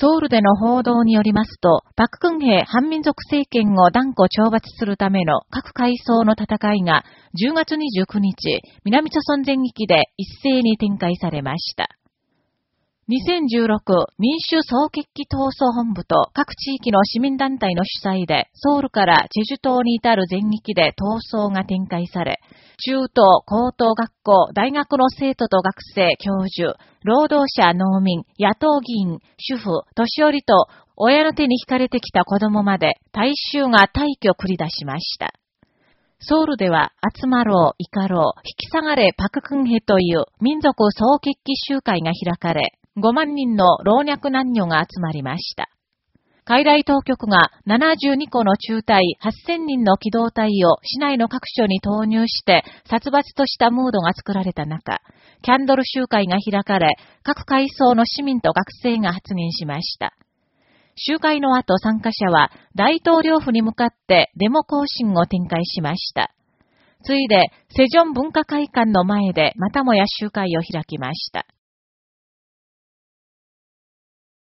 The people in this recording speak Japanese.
ソウルでの報道によりますと、パククンヘ反民族政権を断固懲罰するための各階層の戦いが10月29日、南朝鮮全域で一斉に展開されました。2016民主総決起闘争本部と各地域の市民団体の主催で、ソウルからチェジュ島に至る全域で闘争が展開され、中等、高等学校、大学の生徒と学生、教授、労働者、農民、野党議員、主婦、年寄りと、親の手に惹かれてきた子供まで、大衆が大挙繰り出しました。ソウルでは、集まろう、怒ろう、引き下がれ、パククンヘという民族総決起集会が開かれ、5万人の老若男女が集まりました。海外当局が72個の中隊8000人の機動隊を市内の各所に投入して殺伐としたムードが作られた中、キャンドル集会が開かれ、各階層の市民と学生が発言しました。集会の後参加者は大統領府に向かってデモ行進を展開しました。ついで、セジョン文化会館の前でまたもや集会を開きました。